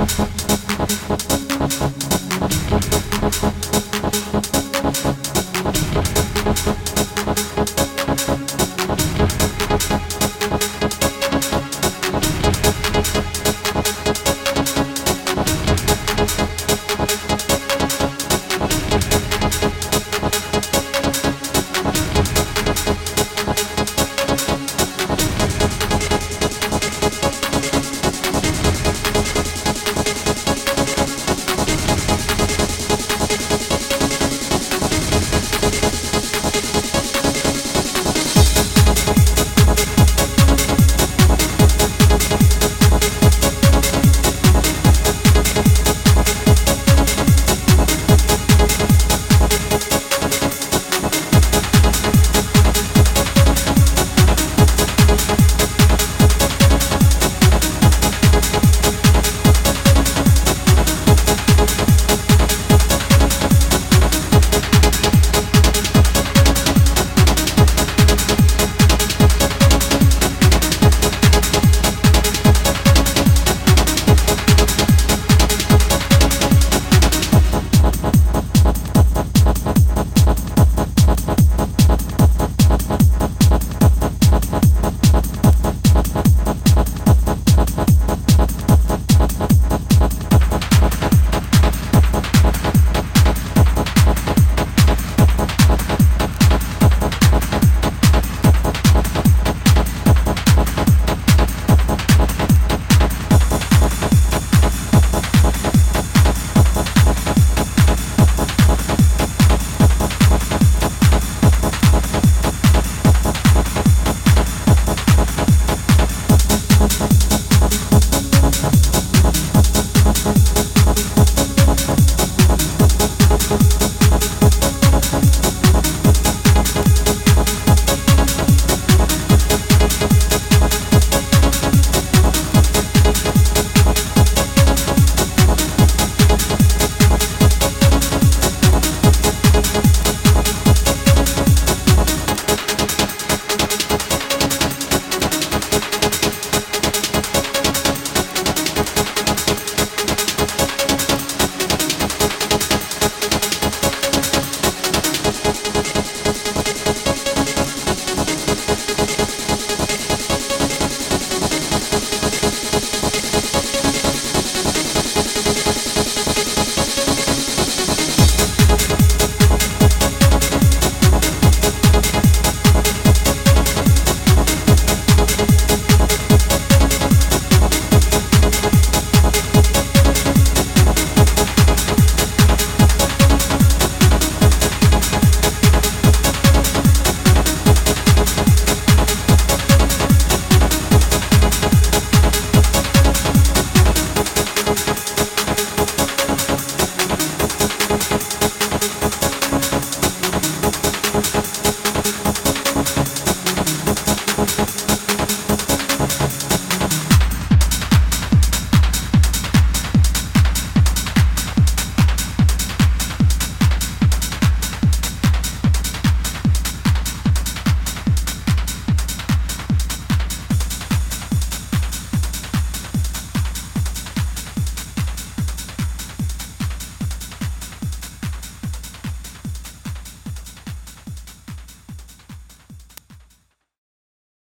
Ha ha ha.